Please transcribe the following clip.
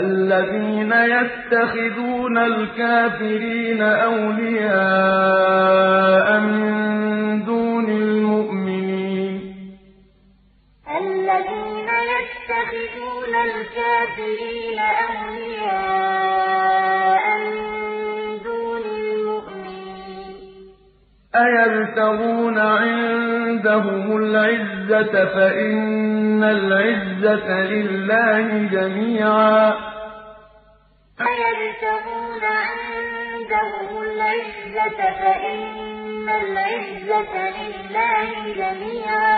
الَّذِينَ يَتَّخِذُونَ الْكَافِرِينَ أَوْلِيَاءَ مِن دُونِ الْمُؤْمِنِينَ ۚ. الَّذِينَ يَتَّخِذُونَ الْكَافِرِينَ أَوْلِيَاءَ أَيَبْتَغُونَ عِندَهُمُ الْعِزَّةَ فَإِنَّ الْعِزَّةَ لِلَّهِ جَمِيعًا. أَيَبْتَغُونَ عِندَهُمُ الْعِزَّةَ فَإِنَّ الْعِزَّةَ لِلَّهِ جَمِيعًا.